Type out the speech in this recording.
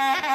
Bye.